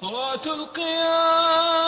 صلاة القيام.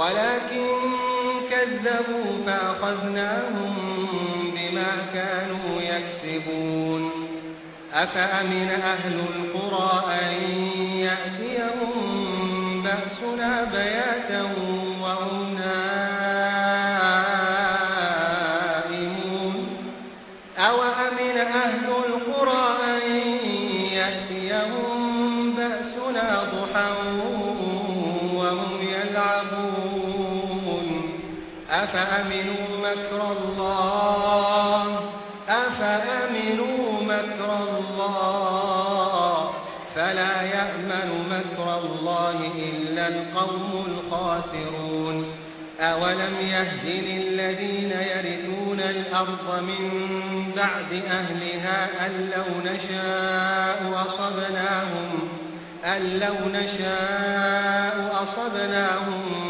ولكن كذبوا فأخذناهم بما كانوا يكسبون. أفأمن أهل القرى أن يأتيهم بأسنا بياتا وهم نائمون؟ أوأمن أهل القرى أن يأتيهم بأسنا ضحى أفأمنوا مكر الله؟ أفأمنوا مكر الله؟ فلا يأمن مكر الله إلا القوم الخاسرون. أولم يهد للذين يرثون الأرض من بعد أهلها أن لو نشاء أصبناهم أن لو نشاء أصبناهم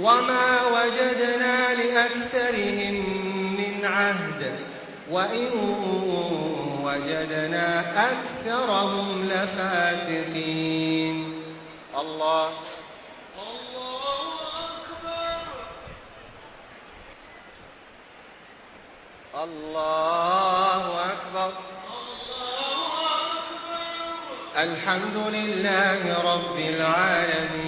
وما وجدنا لأكثرهم من عهد وإن وجدنا أكثرهم لفاسقين الله. الله أكبر. الله أكبر. الله أكبر الحمد لله رب العالمين.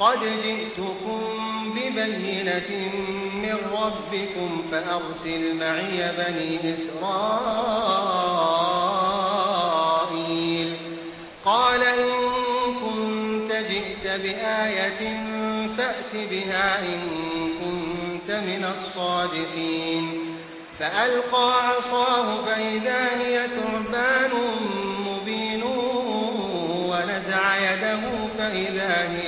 قد جئتكم ببينة من ربكم فأرسل معي بني إسرائيل قال إن كنت جئت بآية فأت بها إن كنت من الصادقين فألقى عصاه فإذا هي تربان مبين ونزع يده فإذا هي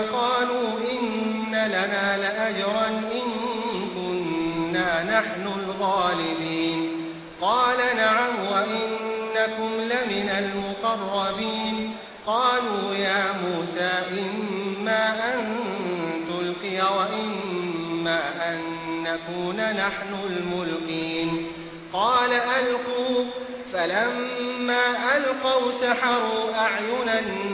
قالوا إن لنا لأجرا إن كنا نحن الغالبين. قال نعم وإنكم لمن المقربين. قالوا يا موسى إما أن تلقي وإما أن نكون نحن الملقين. قال ألقوا. فلما ألقوا سحروا أعين الناس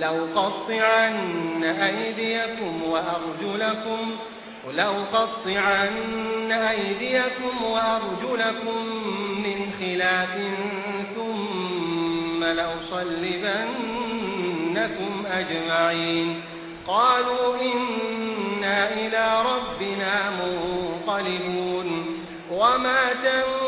لو قطعن أيديكم وأرجلكم لو قطعن أيديكم وأرجلكم من خلاف ثم لأصلبنكم أجمعين. قالوا إنا إلى ربنا منقلبون. وما تنقم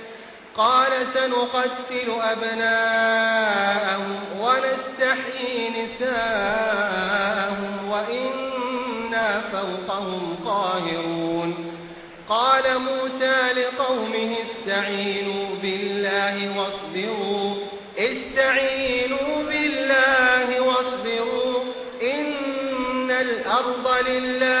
قال سنقتل أبناءهم ونستحيي نساءهم وإنا فوقهم قاهرون. قال موسى لقومه استعينوا بالله واصبروا. استعينوا بالله واصبروا. إن الأرض لله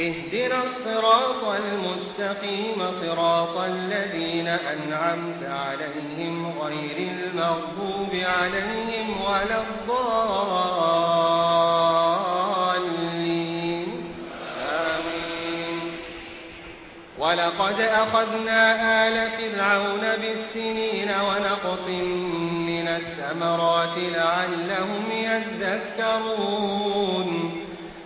اهدنا الصراط المستقيم صراط الذين أنعمت عليهم غير المغضوب عليهم ولا الضالين. آمين. ولقد أخذنا آل فرعون بالسنين ونقص من الثمرات لعلهم يذكرون.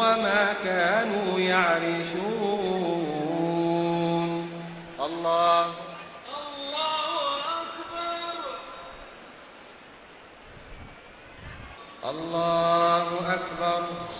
وما كانوا يعرشون. الله. الله أكبر. الله أكبر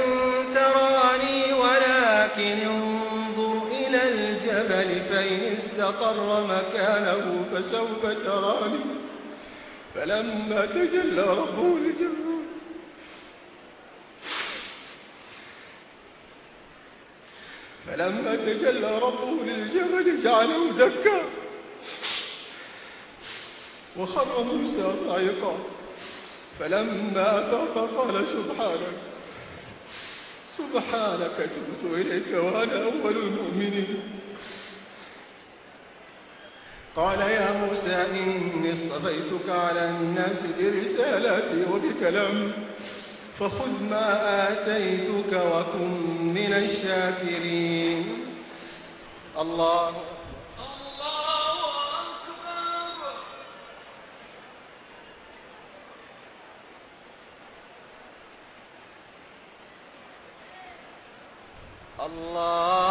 مكانه فسوف تراني. فلما تجلى ربه لجبل فلما تجلى ربه للجبل جعله دكا وخر موسى صاعقا. فلما أفاق قال سبحانك. سبحانك تبت إليك وأنا أول المؤمنين. قال يا موسى إني اصطفيتك على الناس برسالاتي وبكلامي فخذ ما آتيتك وكن من الشاكرين. الله الله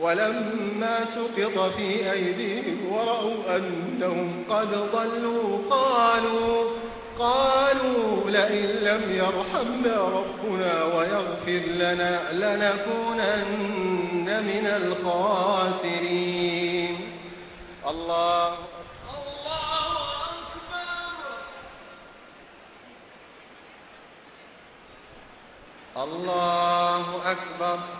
ولما سقط في أيديهم ورأوا أنهم قد ضلوا قالوا قالوا لئن لم يرحمنا ربنا ويغفر لنا لنكونن من الخاسرين. الله. الله أكبر. الله أكبر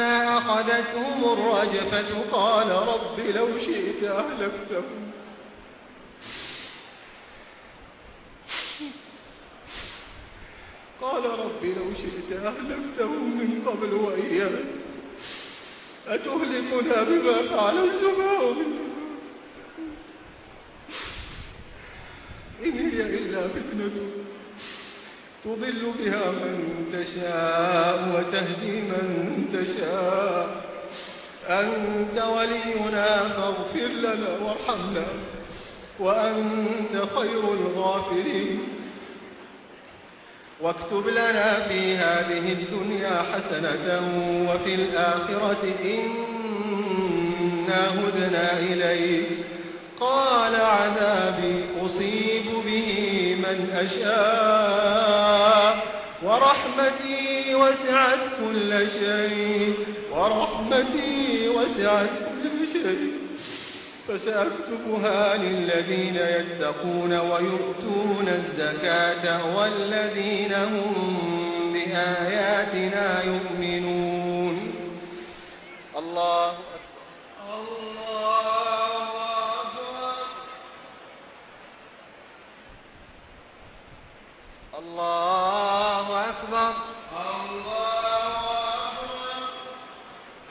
أخذتهم الرجفة قال رب لو شئت أهلكتهم. قال رب لو شئت أهلكتهم من قبل وإياك أتهلكنا بما فعل السفهاء منهم؟ إن هي إلا فتنة. تضل بها من تشاء وتهدي من تشاء. أنت ولينا فاغفر لنا وارحمنا. وأنت خير الغافرين واكتب لنا في هذه الدنيا حسنة وفي الآخرة إنا هدنا إليك. قال عذابي أصيب به من أشاء. ورحمتي وسعت كل شيء ورحمتي وسعت كل شيء. فسأكتبها للذين يتقون ويؤتون الزكاة والذين هم بآياتنا يؤمنون. الله أكبر. الله أكبر. الله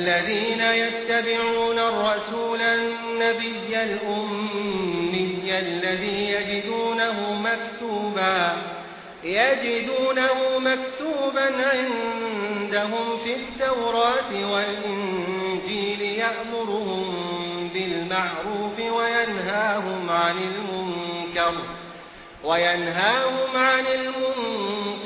الذين يتبعون الرسول النبي الأمي الذي يجدونه مكتوبا يجدونه مكتوبا عندهم في التوراة والإنجيل يأمرهم بالمعروف وينهاهم عن المنكر وينهاهم عن المنكر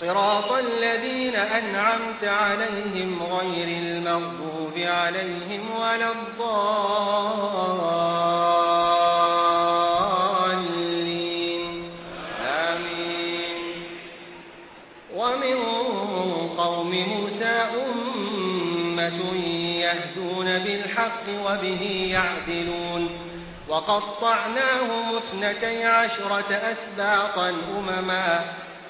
صراط الذين أنعمت عليهم غير المغضوب عليهم ولا الضالين. آمين. ومن قوم موسى أمة يهدون بالحق وبه يعدلون. وقطعناهم اثنتي عشرة أسباطا أمما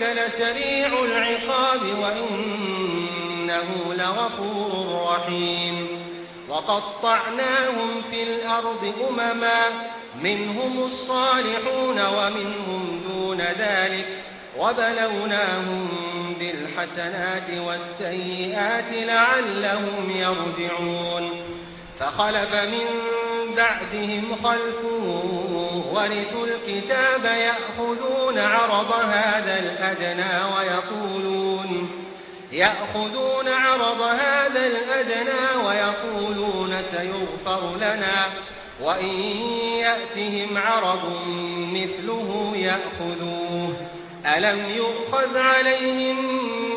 ربك لسريع العقاب وإنه لغفور رحيم. وقطعناهم في الأرض أمما منهم الصالحون ومنهم دون ذلك. وبلوناهم بالحسنات والسيئات لعلهم يرجعون. فخلف من بعدهم خلف ورثوا الكتاب يأخذون عرض هذا الأدنى ويقولون يأخذون عرض هذا الأدنى ويقولون سيغفر لنا وإن يأتهم عرض مثله يأخذوه. ألم يؤخذ عليهم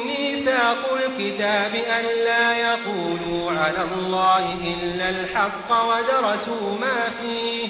ميثاق الكتاب أن لا يقولوا على الله إلا الحق ودرسوا ما فيه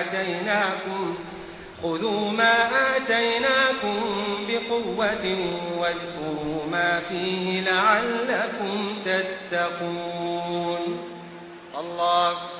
آتيناكم خذوا ما آتيناكم بقوة واذكروا ما فيه لعلكم تتقون. الله الله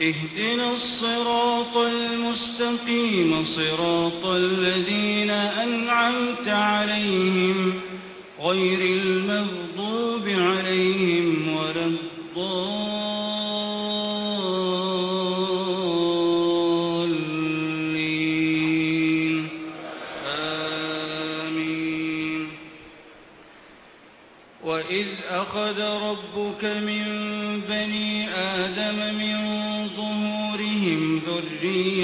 اهدنا الصراط المستقيم صراط الذين أنعمت عليهم غير المغضوب عليهم ولا الضالين. آمين. وإذ أخذ ربك من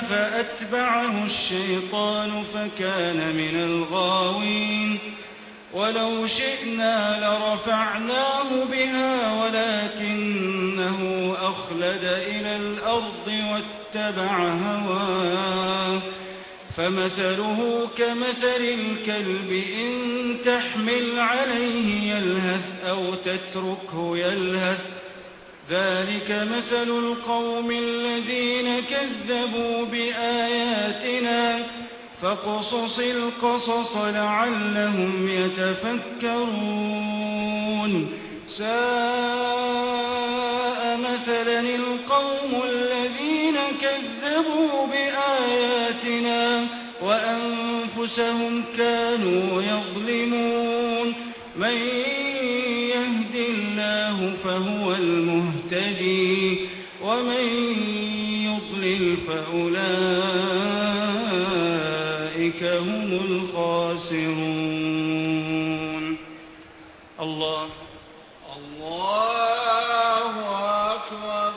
فأتبعه الشيطان فكان من الغاوين. ولو شئنا لرفعناه بها ولكنه أخلد إلى الأرض واتبع هواه. فمثله كمثل الكلب إن تحمل عليه يلهث أو تتركه يلهث. ذلك مثل القوم الذين كذبوا بآياتنا فاقصص القصص لعلهم يتفكرون. ساء مثلا القوم الذين كذبوا بآياتنا وأنفسهم كانوا يظلمون. من الله فهو المهتدي ومن يضلل فأولئك هم الخاسرون. الله. الله أكبر.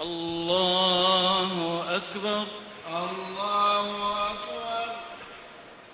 الله أكبر.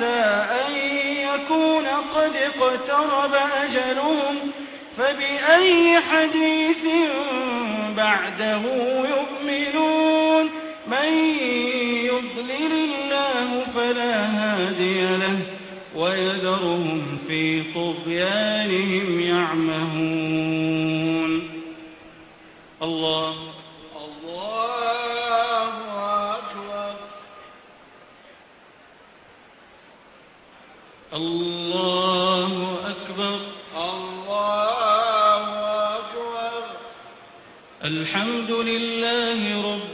عسى أن يكون قد اقترب أجلهم فبأي حديث بعده يؤمنون؟ من يضلل الله فلا هادي له ويذرهم في طغيانهم يعمهون. الله أكبر الله أكبر الله أكبر الحمد لله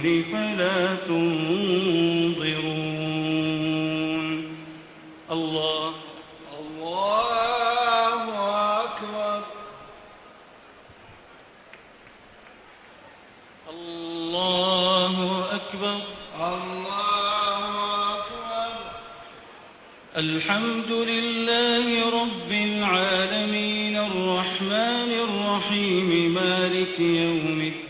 فلا تنظرون. الله. الله أكبر. الله أكبر. الله أكبر. الحمد لله رب العالمين. الرحمن الرحيم. مالك يوم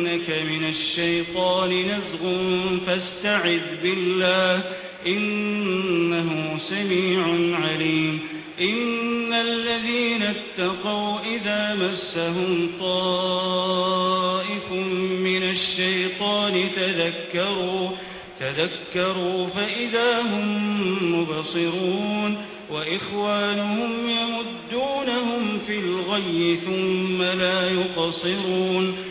ينزغنك من الشيطان نزغ فاستعذ بالله إنه سميع عليم إن الذين اتقوا إذا مسهم طائف من الشيطان تذكروا تذكروا فإذا هم مبصرون وإخوانهم يمدونهم في الغي ثم لا يقصرون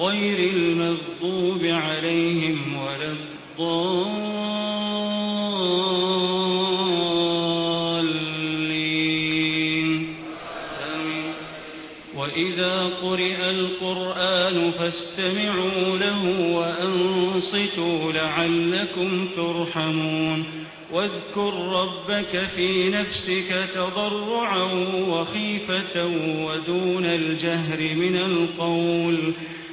غير المغضوب عليهم ولا الضالين. آمين. وإذا قرئ القرآن فاستمعوا له وأنصتوا لعلكم ترحمون. واذكر ربك في نفسك تضرعا وخيفة ودون الجهر من القول.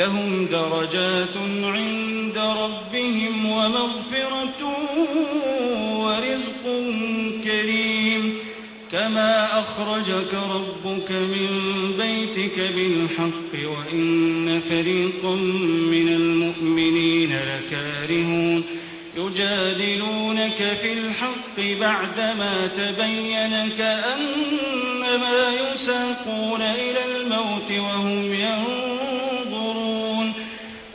لهم درجات عند ربهم ومغفرة ورزق كريم. كما أخرجك ربك من بيتك بالحق وإن فريقا من المؤمنين لكارهون. يجادلونك في الحق بعدما تبين كأنما يساقون إلى الموت وهم ينظرون.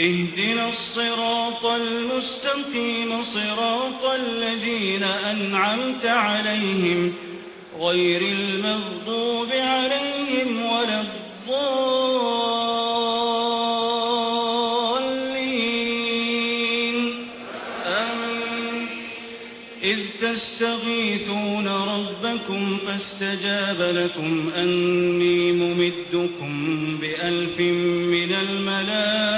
اهدنا الصراط المستقيم صراط الذين أنعمت عليهم غير المغضوب عليهم ولا الضالين. إذ تستغيثون ربكم فاستجاب لكم أني ممدكم بألف من الملائكة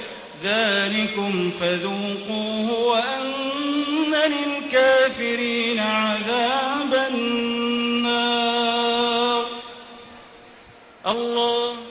ذلكم فذوقوه وأن للكافرين عذاب النار. الله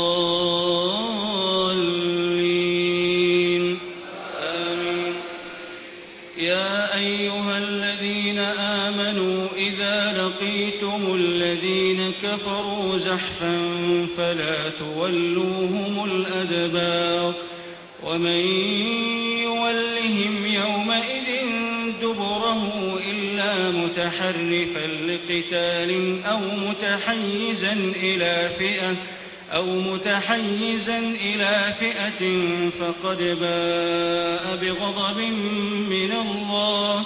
كفروا زحفا فلا تولوهم الأدبار ومن يولهم يومئذ دبره إلا متحرفا لقتال أو متحيزا إلى فئة أو متحيزا إلى فئة فقد باء بغضب من الله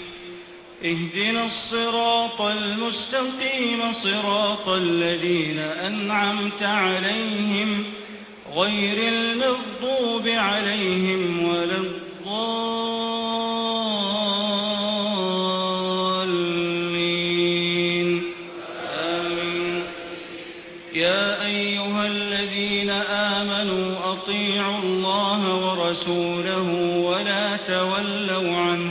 اهدنا الصراط المستقيم صراط الذين أنعمت عليهم غير المغضوب عليهم ولا الضالين. آمين. يا أيها الذين آمنوا أطيعوا الله ورسوله ولا تولوا عنه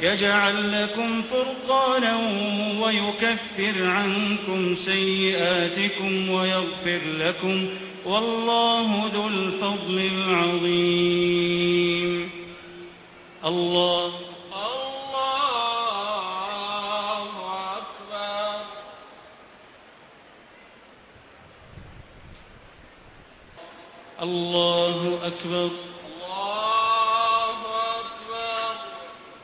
يجعل لكم فرقانا ويكفر عنكم سيئاتكم ويغفر لكم والله ذو الفضل العظيم. الله. الله أكبر. الله أكبر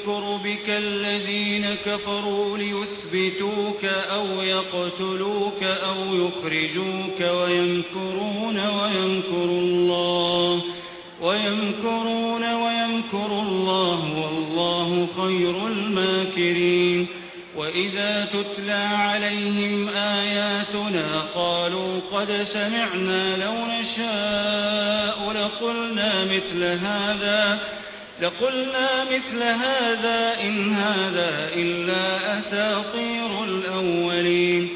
يمكر بك الذين كفروا ليثبتوك أو يقتلوك أو يخرجوك ويمكرون ويمكر الله ويمكرون ويمكر الله والله خير الماكرين وإذا تتلى عليهم آياتنا قالوا قد سمعنا لو نشاء لقلنا مثل هذا لقلنا مثل هذا إن هذا إلا أساطير الأولين.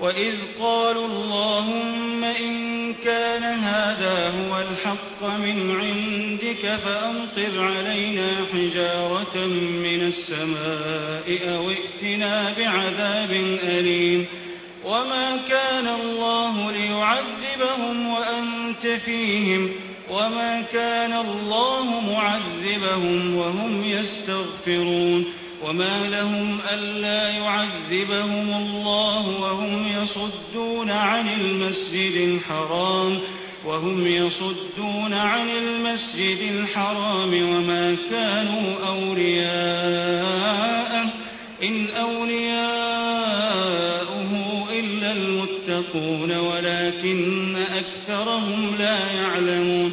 وإذ قالوا اللهم إن كان هذا هو الحق من عندك فأمطر علينا حجارة من السماء أو ائتنا بعذاب أليم. وما كان الله ليعذبهم وأنت فيهم. وما كان الله معذبهم وهم يستغفرون وما لهم ألا يعذبهم الله وهم يصدون عن المسجد الحرام وهم يصدون عن المسجد الحرام وما كانوا أولياءه إن أولياؤه إلا المتقون ولكن أكثرهم لا يعلمون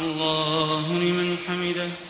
الله لمن حمده.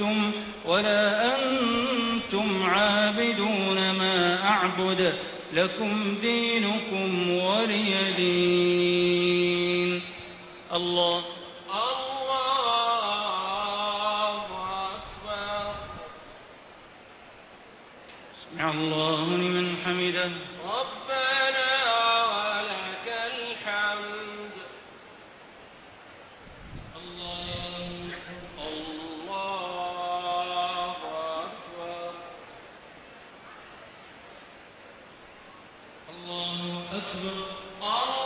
عبدتم ولا أنتم عابدون ما أعبد لكم دينكم ولي دين. الله الله أكبر. الله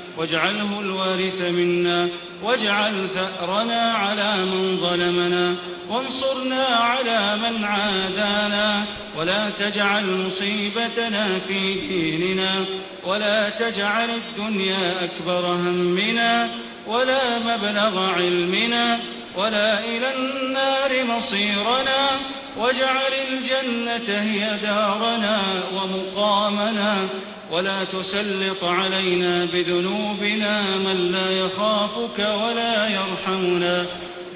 واجعله الوارث منا واجعل ثأرنا على من ظلمنا وانصرنا على من عادانا. ولا تجعل مصيبتنا في ديننا ولا تجعل الدنيا أكبر همنا ولا مبلغ علمنا. ولا إلى النار مصيرنا واجعل الجنة هي دارنا ومقامنا ولا تسلط علينا بذنوبنا من لا يخافك ولا يرحمنا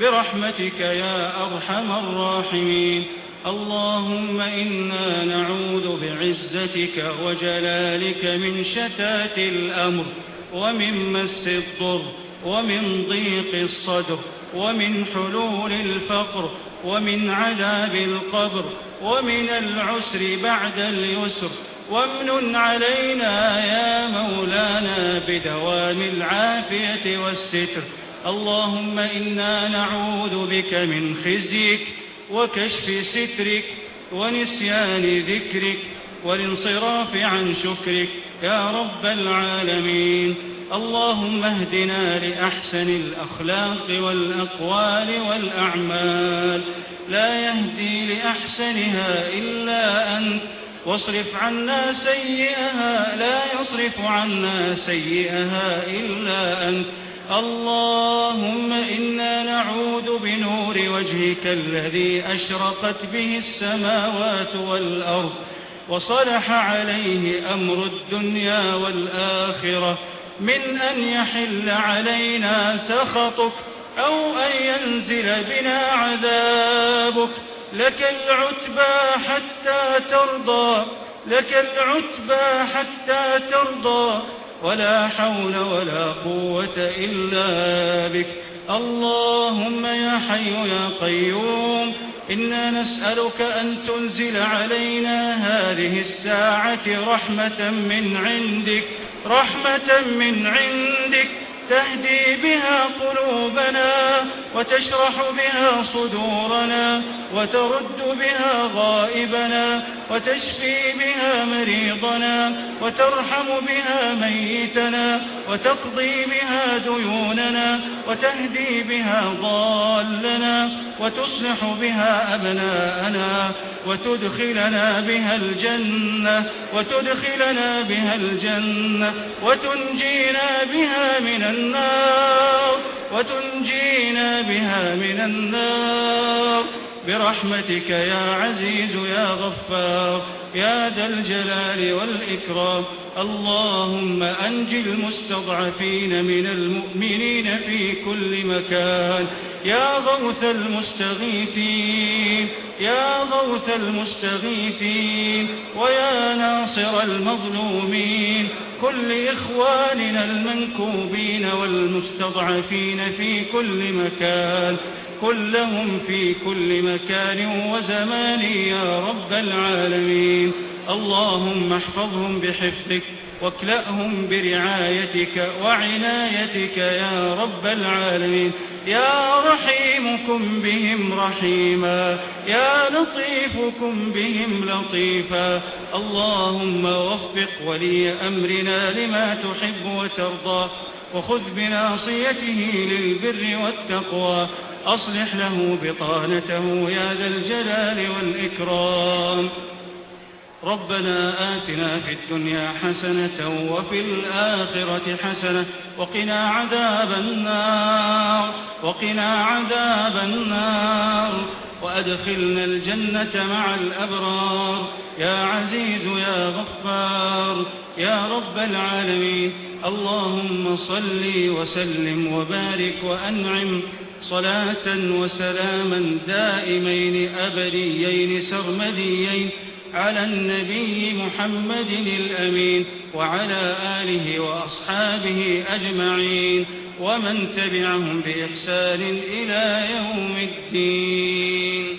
برحمتك يا أرحم الراحمين اللهم إنا نعوذ بعزتك وجلالك من شتات الأمر ومن مس الضر ومن ضيق الصدر ومن حلول الفقر ومن عذاب القبر ومن العسر بعد اليسر. وامن علينا يا مولانا بدوام العافية والستر. اللهم إنا نعوذ بك من خزيك وكشف سترك ونسيان ذكرك والانصراف عن شكرك. يا رب العالمين. اللهم اهدنا لأحسن الأخلاق والأقوال والأعمال. لا يهدي لأحسنها إلا أنت. واصرف عنا سيئها لا يصرف عنا سيئها إلا أنت. اللهم إنا نعوذ بنور وجهك الذي أشرقت به السماوات والأرض. وصلح عليه أمر الدنيا والآخرة. من أن يحل علينا سخطك أو أن ينزل بنا عذابك. لك العتبى حتى ترضى لك العتبى حتى ترضى. ولا حول ولا قوة إلا بك. اللهم يا حي يا قيوم إنا نسألك أن تنزل علينا هذه الساعة رحمة من عندك رحمة من عندك تهدي بها قلوبنا وتشرح بها صدورنا وترد بها غائبنا وتشفي بها مريضنا وترحم بها ميتنا وتقضي بها ديوننا وتهدي بها ضالنا وتصلح بها أبناءنا وتدخلنا بها الجنة وتدخلنا بها الجنة وتنجينا بها من النار وتنجينا بها من النار. برحمتك يا عزيز يا غفار يا ذا الجلال والإكرام. اللهم أنج المستضعفين من المؤمنين في كل مكان. يا غوث المستغيثين يا غوث المستغيثين ويا ناصر المظلومين. كل إخواننا المنكوبين والمستضعفين في كل مكان. كلهم في كل مكان وزمان يا رب العالمين. اللهم احفظهم بحفظك واكلأهم برعايتك وعنايتك يا رب العالمين. يا رحيمكم بهم رحيما يا لطيفكم بهم لطيفا. اللهم وفق ولي أمرنا لما تحب وترضى وخذ بناصيته للبر والتقوى. أصلح له بطانته يا ذا الجلال والإكرام. ربنا آتنا في الدنيا حسنة وفي الآخرة حسنة وقنا عذاب النار وقنا عذاب النار. وأدخلنا الجنة مع الأبرار. يا عزيز يا غفار يا رب العالمين اللهم صل وسلم وبارك وأنعم. صلاة وسلاما دائمين أبديين سرمديين على النبي محمد الأمين وعلى آله وأصحابه أجمعين ومن تبعهم بإحسان إلى يوم الدين.